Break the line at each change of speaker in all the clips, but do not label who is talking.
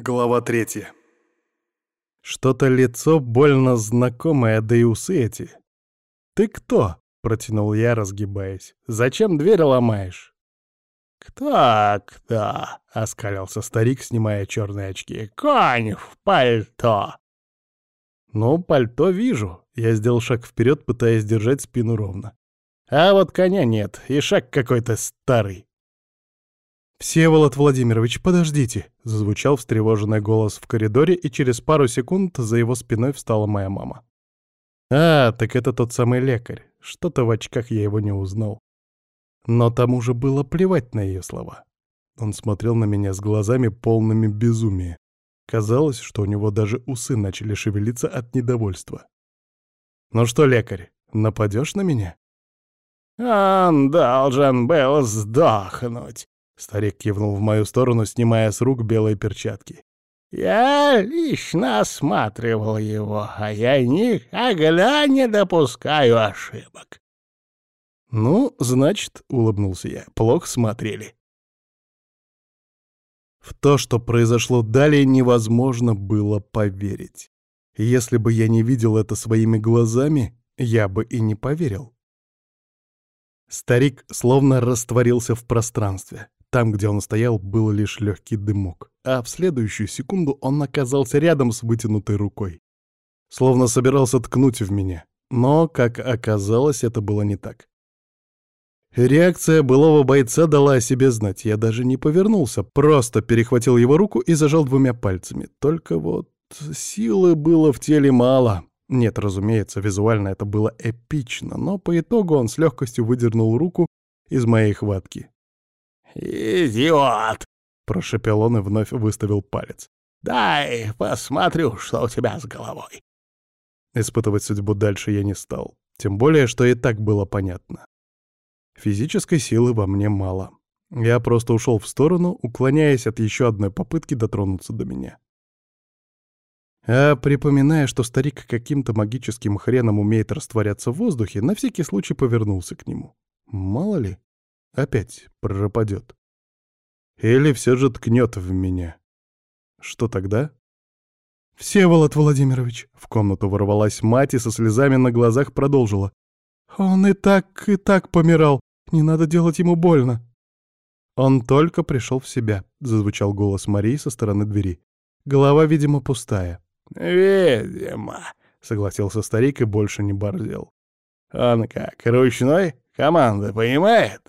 Глава третья. Что-то лицо больно знакомое, да и усы эти. «Ты кто?» — протянул я, разгибаясь. «Зачем дверь ломаешь?»
«Кто, кто?» — оскалился старик, снимая черные очки. «Конь в пальто!»
«Ну, пальто вижу». Я сделал шаг вперед, пытаясь держать спину ровно. А вот коня нет, и шаг какой-то старый. «Всеволод Владимирович, подождите!» — зазвучал встревоженный голос в коридоре, и через пару секунд за его спиной встала моя мама. «А, так это тот самый лекарь. Что-то в очках я его не узнал». Но тому же было плевать на ее слова. Он смотрел на меня с глазами полными безумия. Казалось, что у него даже усы начали шевелиться от недовольства. «Ну что, лекарь, нападешь на меня?»
«Он должен был сдохнуть»,
Старик кивнул в мою сторону, снимая с рук белые перчатки.
«Я лично осматривал его, а я никогда не допускаю ошибок».
«Ну, значит, — улыбнулся я, — плохо смотрели». В то, что произошло далее, невозможно было поверить. Если бы я не видел это своими глазами, я бы и не поверил. Старик словно растворился в пространстве. Там, где он стоял, был лишь легкий дымок, а в следующую секунду он оказался рядом с вытянутой рукой. Словно собирался ткнуть в меня. Но, как оказалось, это было не так. Реакция былого бойца дала о себе знать. Я даже не повернулся, просто перехватил его руку и зажал двумя пальцами. Только вот силы было в теле мало. Нет, разумеется, визуально это было эпично, но по итогу он с легкостью выдернул руку из моей хватки.
«Идиот!»
— прошепел он и вновь выставил палец.
«Дай посмотрю, что у тебя с головой».
Испытывать судьбу дальше я не стал. Тем более, что и так было понятно. Физической силы во мне мало. Я просто ушел в сторону, уклоняясь от еще одной попытки дотронуться до меня. А припоминая, что старик каким-то магическим хреном умеет растворяться в воздухе, на всякий случай повернулся к нему. Мало ли, опять пропадет. Или все же ткнет в меня. Что тогда? «Всеволод Владимирович!» — в комнату ворвалась мать и со слезами на глазах продолжила. «Он и так, и так помирал. Не надо делать ему больно». «Он только пришел в себя», — зазвучал голос Марии со стороны двери. Голова, видимо, пустая.
«Видимо», — согласился старик и больше не борзел. «Он как, ручной? Команда понимает?»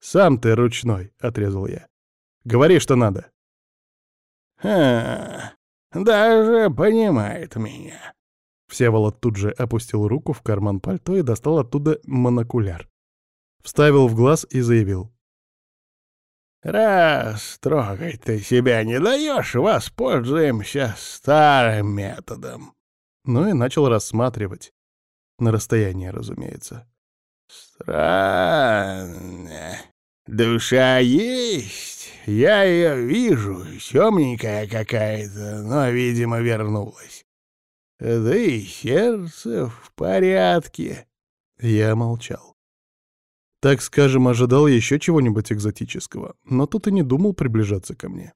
«Сам ты ручной», — отрезал я. «Говори, что надо».
«Ха, даже понимает меня».
Всеволод тут же опустил руку в карман пальто и достал оттуда монокуляр. Вставил в глаз и заявил.
«Раз трогать ты себя не даешь, воспользуемся старым методом».
Ну и начал рассматривать. На расстоянии, разумеется.
«Странно. Душа есть. Я ее вижу, темненькая какая-то, но, видимо, вернулась. Да и сердце в порядке».
Я молчал. Так скажем, ожидал еще чего-нибудь экзотического, но тут и не думал приближаться ко мне.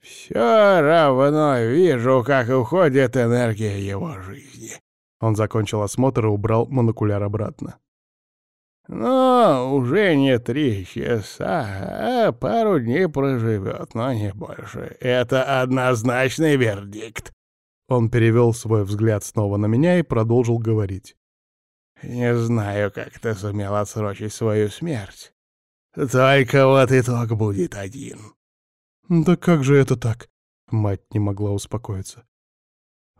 «Все равно вижу, как уходит энергия его жизни».
Он закончил осмотр и убрал монокуляр обратно.
Но уже не три часа, а пару дней проживет, но не больше. Это однозначный вердикт.
Он перевел свой взгляд снова на меня и продолжил говорить.
«Не знаю, как ты сумел отсрочить свою смерть. Только вот итог будет один».
«Да как же это так?» Мать не могла успокоиться.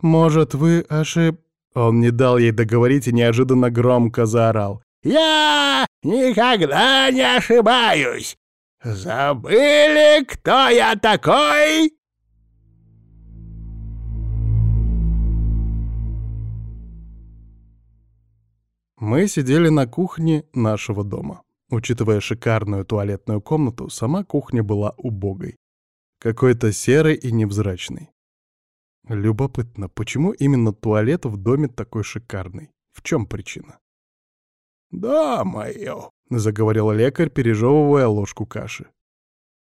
«Может, вы ошиб...» Он не дал ей договорить и неожиданно громко заорал.
Я никогда не ошибаюсь. Забыли, кто я такой?»
Мы сидели на кухне нашего дома. Учитывая шикарную туалетную комнату, сама кухня была убогой. Какой-то серой и невзрачной. Любопытно, почему именно туалет в доме такой шикарный? В чем причина?
«Да, мое», —
заговорил лекарь, пережевывая ложку каши.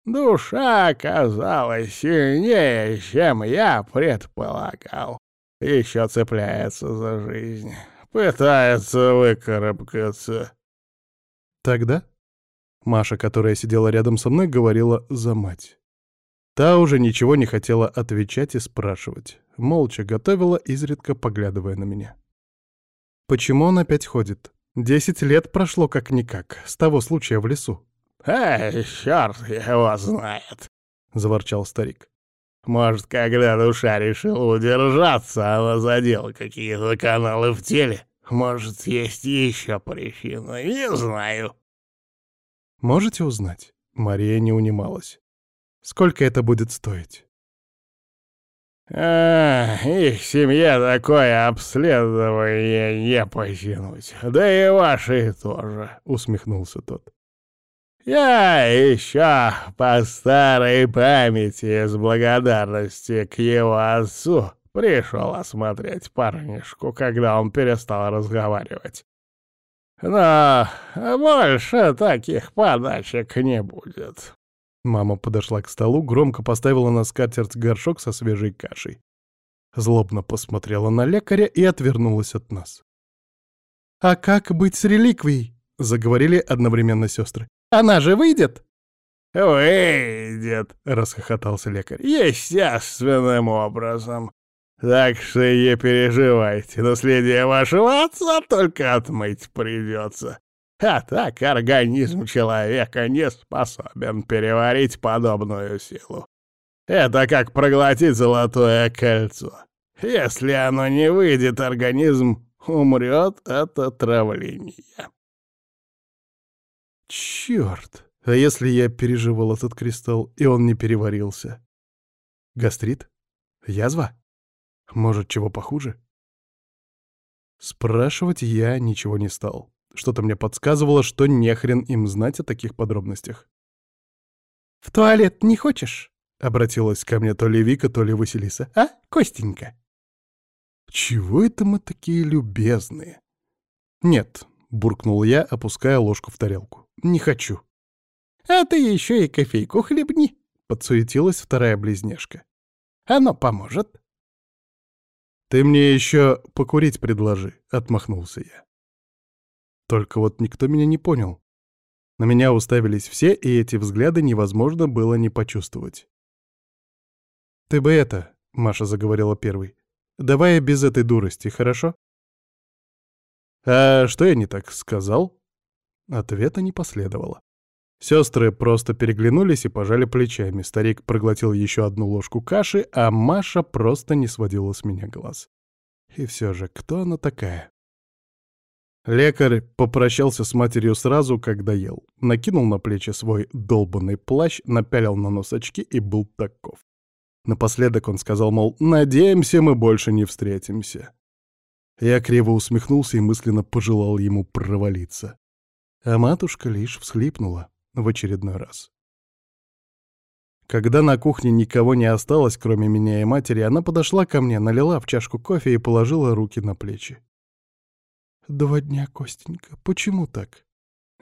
Душа оказалась сильнее, чем я предполагал. Еще цепляется за жизнь, пытается выкарабкаться.
Тогда Маша, которая сидела рядом со мной, говорила за мать. Та уже ничего не хотела отвечать и спрашивать. Молча готовила, изредка поглядывая на меня. «Почему он опять ходит? Десять лет прошло как-никак, с того случая в лесу».
«Эй, черт его знает!» — заворчал старик. «Может, когда душа решила удержаться, она задела какие-то каналы в теле? Может, есть еще причина, не знаю».
«Можете узнать?» Мария не унималась. «Сколько это будет стоить?»
А, их семье такое обследование не потянуть. Да и ваши тоже, усмехнулся тот. Я еще по старой памяти с благодарности к его отцу пришел осмотреть парнишку, когда он перестал разговаривать. Но больше таких подачек не будет.
Мама подошла к столу, громко поставила на скатерть горшок со свежей кашей. Злобно посмотрела на лекаря и отвернулась от нас. «А как быть с реликвией?» — заговорили одновременно сестры. «Она же выйдет?»
«Выйдет!» — расхохотался лекарь. «Естественным образом. Так что не переживайте, наследие вашего отца только отмыть придется. А так организм человека не способен переварить подобную силу. Это как проглотить золотое кольцо. Если оно не выйдет, организм умрет от отравления.
Черт! А если я переживал этот кристалл, и он не переварился? Гастрит? Язва? Может, чего похуже? Спрашивать я ничего не стал. Что-то мне подсказывало, что нехрен им знать о таких подробностях. «В туалет не хочешь?» — обратилась ко мне то ли Вика, то ли Василиса. «А, Костенька?» «Чего это мы такие любезные?» «Нет», — буркнул я, опуская ложку в тарелку. «Не хочу». «А ты еще и кофейку хлебни», — подсуетилась вторая близняшка. «Оно поможет». «Ты мне еще покурить предложи», — отмахнулся я. Только вот никто меня не понял. На меня уставились все, и эти взгляды невозможно было не почувствовать. «Ты бы это», — Маша заговорила первой, — «давай без этой дурости, хорошо?» «А что я не так сказал?» Ответа не последовало. Сестры просто переглянулись и пожали плечами. Старик проглотил еще одну ложку каши, а Маша просто не сводила с меня глаз. И все же, кто она такая? Лекарь попрощался с матерью сразу, когда ел. Накинул на плечи свой долбанный плащ, напялил на нос очки и был таков. Напоследок он сказал, мол, «Надеемся, мы больше не встретимся». Я криво усмехнулся и мысленно пожелал ему провалиться. А матушка лишь всхлипнула в очередной раз. Когда на кухне никого не осталось, кроме меня и матери, она подошла ко мне, налила в чашку кофе и положила руки на плечи. «Два дня, Костенька. Почему так?»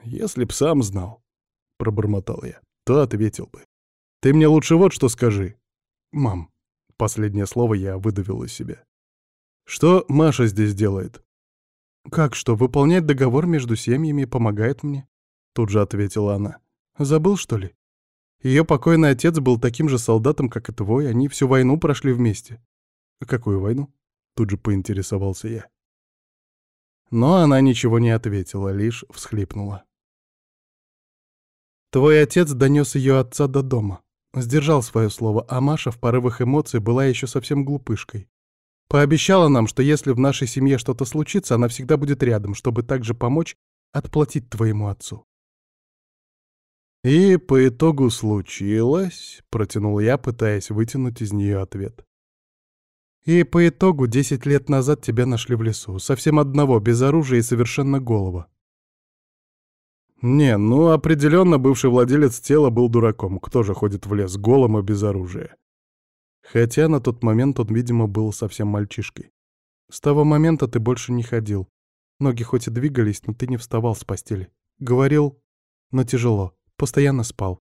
«Если б сам знал», — пробормотал я, — то ответил бы. «Ты мне лучше вот что скажи». «Мам», — последнее слово я выдавил из себя. «Что Маша здесь делает?» «Как что, выполнять договор между семьями помогает мне?» Тут же ответила она. «Забыл, что ли? Ее покойный отец был таким же солдатом, как и твой, они всю войну прошли вместе». «Какую войну?» Тут же поинтересовался я. Но она ничего не ответила, лишь всхлипнула. Твой отец донес ее отца до дома. Сдержал свое слово, а Маша в порывах эмоций была еще совсем глупышкой. Пообещала нам, что если в нашей семье что-то случится, она всегда будет рядом, чтобы также помочь отплатить твоему отцу. И по итогу случилось, протянул я, пытаясь вытянуть из нее ответ. И по итогу десять лет назад тебя нашли в лесу, совсем одного, без оружия и совершенно голого. Не, ну определенно бывший владелец тела был дураком. Кто же ходит в лес голым и без оружия? Хотя на тот момент он, видимо, был совсем мальчишкой. С того момента ты больше не ходил. Ноги хоть и двигались, но ты не вставал с постели. Говорил, но тяжело, постоянно спал.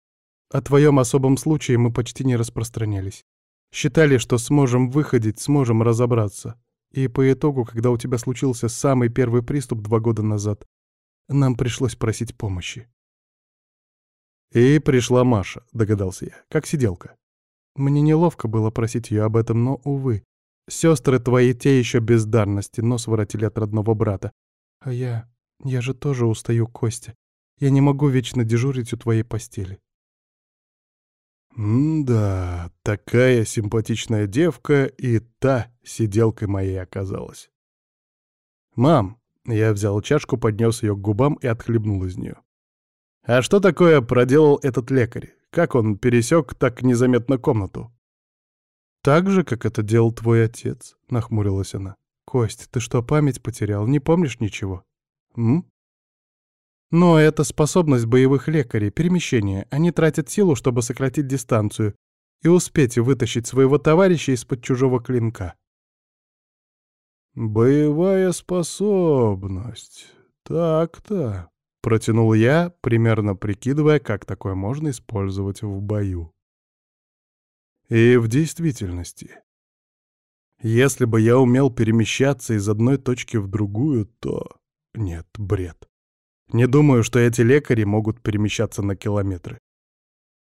О твоем особом случае мы почти не распространялись. Считали, что сможем выходить, сможем разобраться. И по итогу, когда у тебя случился самый первый приступ два года назад, нам пришлось просить помощи.
И пришла Маша, догадался я, как сиделка.
Мне неловко было просить ее об этом, но, увы. Сестры твои те еще бездарности, нос воротили от родного брата. А я... я же тоже устаю, Костя. Я не могу вечно дежурить у твоей постели.
М-да, такая симпатичная девка и та сиделкой моей оказалась. «Мам!» — я взял чашку, поднес ее к губам и отхлебнул из нее. «А что такое проделал этот лекарь? Как он пересек так незаметно комнату?»
«Так же, как это делал твой отец», — нахмурилась она. «Кость, ты что, память потерял? Не помнишь ничего?» «М?» Но это способность боевых лекарей, перемещение. Они тратят силу, чтобы сократить дистанцию и успеть вытащить своего товарища из-под чужого клинка.
«Боевая способность. Так-то», — протянул я, примерно прикидывая, как такое можно использовать в бою. И в действительности, если бы я умел перемещаться из одной точки в другую, то... Нет, бред. Не думаю, что эти лекари могут перемещаться на километры.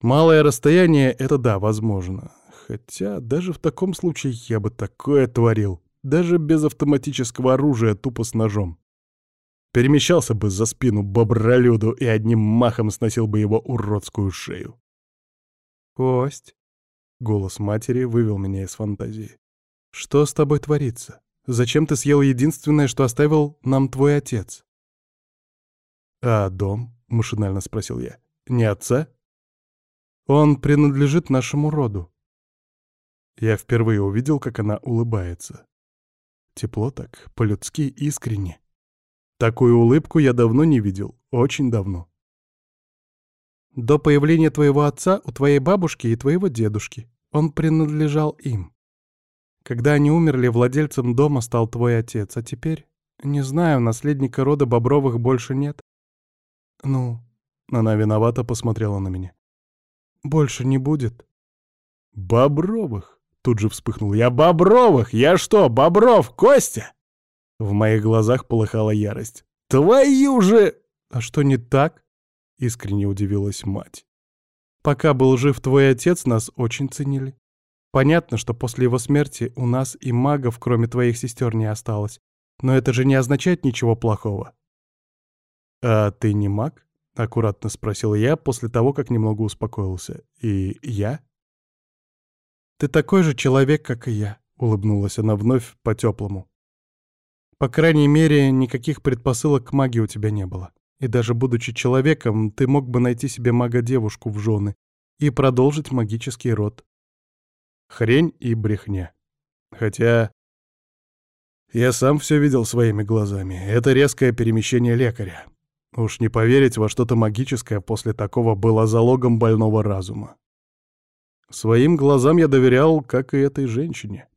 Малое расстояние — это да, возможно. Хотя даже в таком случае я бы такое творил, даже без автоматического оружия, тупо с ножом. Перемещался бы за спину бобролюду и одним махом сносил бы его уродскую шею.
«Кость!» — голос матери вывел меня из фантазии. «Что с тобой творится? Зачем ты съел единственное, что оставил нам твой отец?»
«А дом?» — машинально спросил я. «Не отца?»
«Он принадлежит нашему роду».
Я впервые увидел, как она улыбается. Тепло так, по-людски искренне. Такую улыбку я давно не видел, очень давно.
До появления твоего отца у твоей бабушки и твоего дедушки. Он принадлежал им. Когда они умерли, владельцем дома стал твой отец, а теперь, не знаю, наследника рода Бобровых больше нет. «Ну?» Она виновато посмотрела на меня. «Больше не будет?»
«Бобровых!» Тут же вспыхнул. «Я Бобровых! Я что, Бобров, Костя?» В моих глазах полыхала ярость. «Твою же...»
«А что не так?» Искренне удивилась мать. «Пока был жив твой отец, нас очень ценили. Понятно, что после его смерти у нас и магов, кроме твоих сестер, не осталось. Но это же не означает ничего плохого.
«А ты не маг?» — аккуратно спросил я после того, как немного успокоился. «И я?»
«Ты такой же человек, как и я», — улыбнулась она вновь по-теплому. «По крайней мере, никаких предпосылок к магии у тебя не было. И даже будучи человеком, ты мог бы найти себе мага-девушку в жены и продолжить магический род».
Хрень и брехня. Хотя... Я сам все видел своими глазами. Это резкое перемещение лекаря. Уж не поверить во что-то магическое после такого было залогом больного разума. Своим глазам я доверял, как и этой женщине.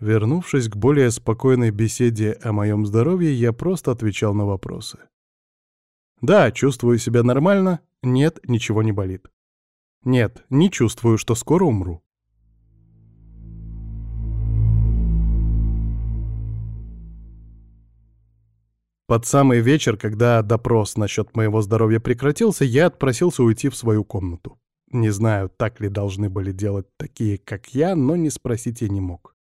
Вернувшись к более спокойной беседе о моем здоровье, я просто отвечал на вопросы. Да, чувствую себя нормально, нет, ничего не болит. Нет, не чувствую, что скоро умру. Под самый вечер, когда допрос насчет моего здоровья прекратился, я отпросился уйти в свою комнату. Не знаю, так ли должны были делать такие, как я, но не спросить я не мог.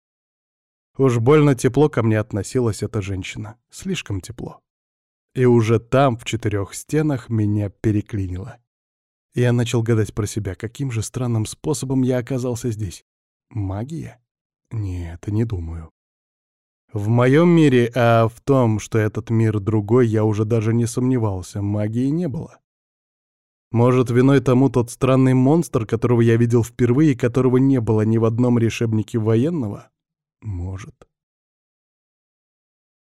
Уж больно тепло ко мне относилась эта женщина. Слишком тепло. И уже там, в четырех стенах, меня переклинило. Я начал гадать про себя, каким же странным способом я оказался здесь. Магия? Нет, не думаю. В моем мире, а в том, что этот мир другой, я уже даже не сомневался, магии не было. Может, виной тому тот странный монстр, которого я видел впервые и которого не было ни в одном решебнике военного? Может.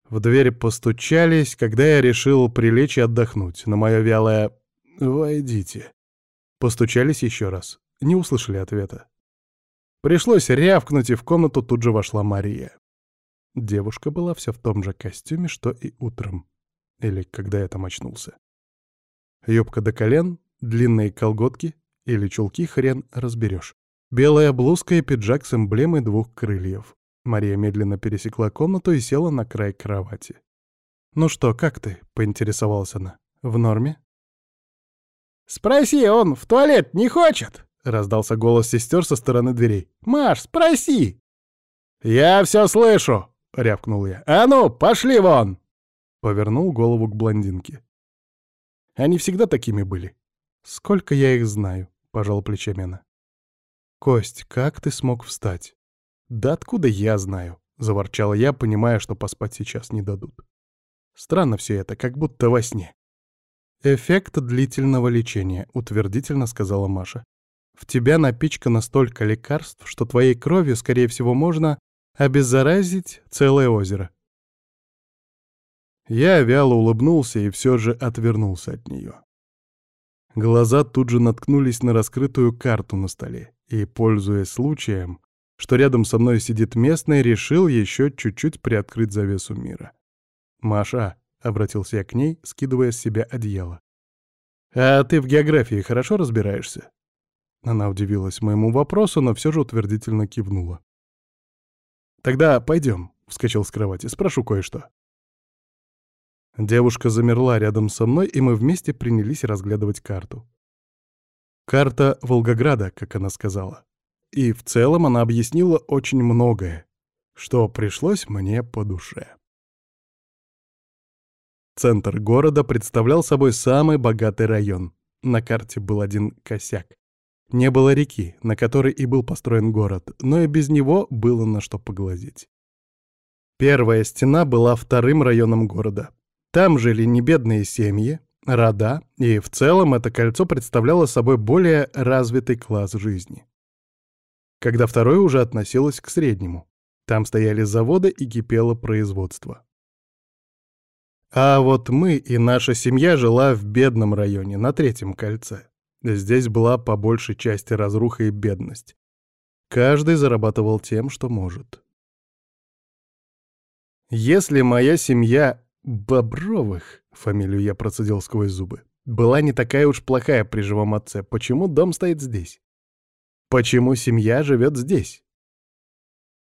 В дверь постучались, когда я решил прилечь и отдохнуть. На мое вялое «Войдите». Постучались еще раз. Не услышали ответа. Пришлось рявкнуть, и в комнату тут же вошла Мария. Девушка была вся в том же костюме, что и утром. Или когда я там очнулся. Юбка до колен,
Длинные колготки или чулки хрен разберешь. Белая блузка и пиджак с эмблемой двух крыльев. Мария медленно пересекла комнату и села на край кровати. «Ну что, как ты?» — поинтересовалась она. «В норме?»
«Спроси, он в туалет не хочет?»
— раздался голос сестер со стороны дверей.
«Маш, спроси!» «Я все слышу!» — рявкнул я. «А ну, пошли вон!»
Повернул голову к блондинке. Они всегда такими были. Сколько я их знаю, пожал плечами она. Кость, как ты смог встать? Да откуда я знаю? Заворчала я, понимая, что поспать сейчас не дадут. Странно все это, как будто во сне. «Эффект длительного лечения», — утвердительно сказала Маша. «В тебя напичкано столько лекарств, что твоей кровью, скорее всего, можно обеззаразить целое озеро. Я вяло улыбнулся и все же отвернулся от нее. Глаза тут же наткнулись на раскрытую карту на столе, и, пользуясь случаем, что рядом со мной сидит местный, решил еще чуть-чуть приоткрыть завесу мира. «Маша», — обратился я к ней, скидывая с себя одеяло, — «а ты в географии хорошо разбираешься?» Она удивилась моему вопросу, но все же утвердительно кивнула. «Тогда пойдем», — вскочил с кровати, — «спрошу кое-что». Девушка замерла рядом со мной, и мы вместе принялись разглядывать карту. Карта Волгограда, как она сказала. И в целом она объяснила очень многое, что пришлось мне по душе. Центр города представлял собой самый богатый район. На карте был один косяк. Не было реки, на которой и был построен город, но и без него было на что поглазеть. Первая стена была вторым районом города, там жили небедные семьи, рода, и в целом это кольцо представляло собой более развитый класс жизни. Когда второе уже относилось к среднему. Там стояли заводы и кипело производство. А вот мы и наша семья жила в бедном районе, на третьем кольце. Здесь была по большей части разруха и бедность. Каждый зарабатывал тем, что может. Если моя семья Бобровых, фамилию я процедил сквозь зубы, была не такая уж плохая при живом отце. Почему дом стоит здесь? Почему семья живет здесь?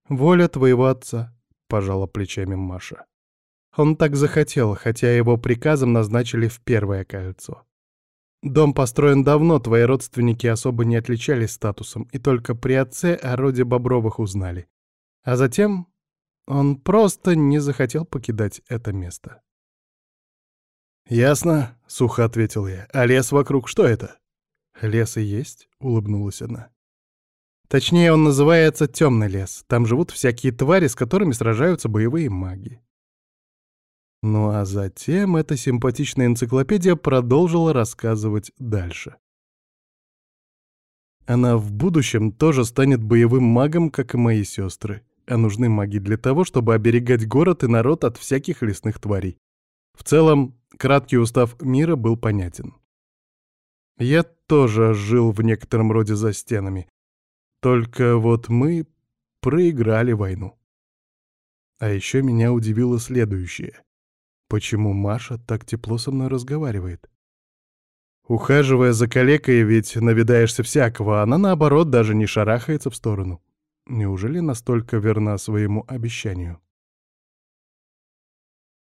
Воля твоего отца, пожала плечами Маша. Он так захотел, хотя его приказом назначили в первое кольцо. Дом построен давно, твои родственники особо не отличались статусом, и только при отце о роде Бобровых узнали. А затем он просто не захотел покидать это место. «Ясно», — сухо ответил я. «А лес вокруг что это?» «Лес и есть», — улыбнулась она. Точнее, он называется Темный лес. Там живут всякие твари, с которыми сражаются боевые маги. Ну а затем эта симпатичная энциклопедия продолжила рассказывать дальше. Она в будущем тоже станет боевым магом, как и мои сестры а нужны маги для того, чтобы оберегать город и народ от всяких лесных тварей. В целом, краткий устав мира был понятен. Я тоже жил в некотором роде за стенами. Только вот мы проиграли войну. А еще меня удивило следующее. Почему Маша так тепло со мной разговаривает? Ухаживая за калекой, ведь навидаешься всякого, она, наоборот, даже не шарахается в сторону. Неужели настолько верна своему обещанию?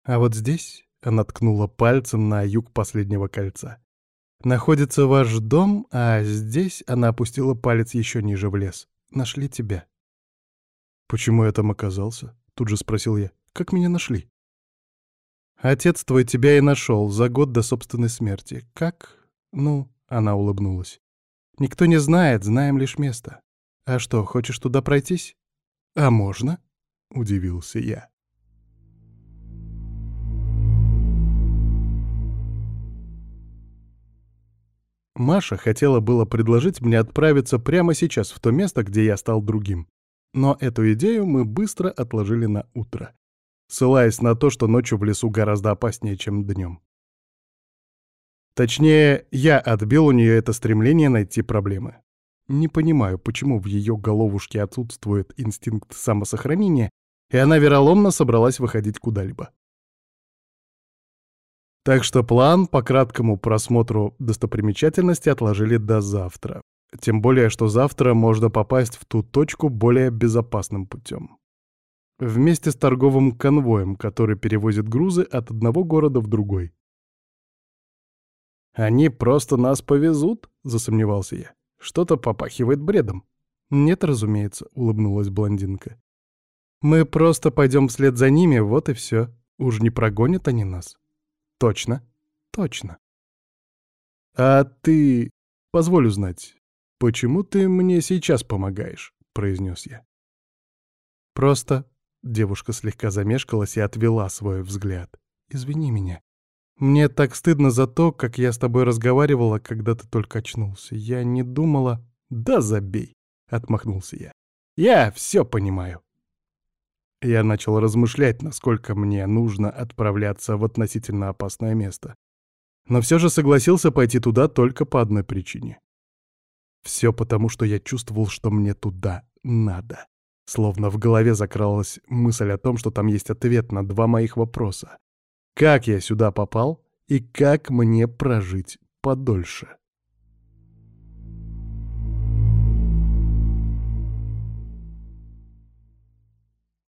А вот здесь она ткнула пальцем на юг последнего кольца. Находится ваш дом, а здесь она опустила палец еще ниже в лес. Нашли тебя. Почему я там оказался? Тут же спросил я. Как меня нашли? Отец твой тебя и нашел за год до собственной смерти. Как? Ну, она улыбнулась. Никто не знает, знаем лишь место. «А что, хочешь туда пройтись?» «А можно?» — удивился я. Маша хотела было предложить мне отправиться прямо сейчас в то место, где я стал другим. Но эту идею мы быстро отложили на утро, ссылаясь на то, что ночью в лесу гораздо опаснее, чем днем. Точнее, я отбил у нее это стремление найти проблемы. Не понимаю, почему в ее головушке отсутствует инстинкт самосохранения, и она вероломно собралась выходить куда-либо. Так что план по краткому просмотру достопримечательности отложили до завтра. Тем более, что завтра можно попасть в ту точку более безопасным путем. Вместе с торговым конвоем, который перевозит грузы от одного города в другой. «Они просто нас повезут?» — засомневался я. «Что-то попахивает бредом». «Нет, разумеется», — улыбнулась блондинка. «Мы просто пойдем вслед за ними, вот и все. Уж не прогонят они нас». Точно, точно. А ты, позволю знать, почему ты мне сейчас помогаешь? произнес я. Просто девушка слегка замешкалась и отвела свой взгляд. Извини меня. Мне так стыдно за то, как я с тобой разговаривала, когда ты только очнулся. Я не думала... Да забей, отмахнулся я. Я все понимаю. Я начал размышлять, насколько мне нужно отправляться в относительно опасное место. Но все же согласился пойти туда только по одной причине. Все потому, что я чувствовал, что мне туда надо. Словно в голове закралась мысль о том, что там есть ответ на два моих вопроса. Как я сюда попал и как мне прожить подольше?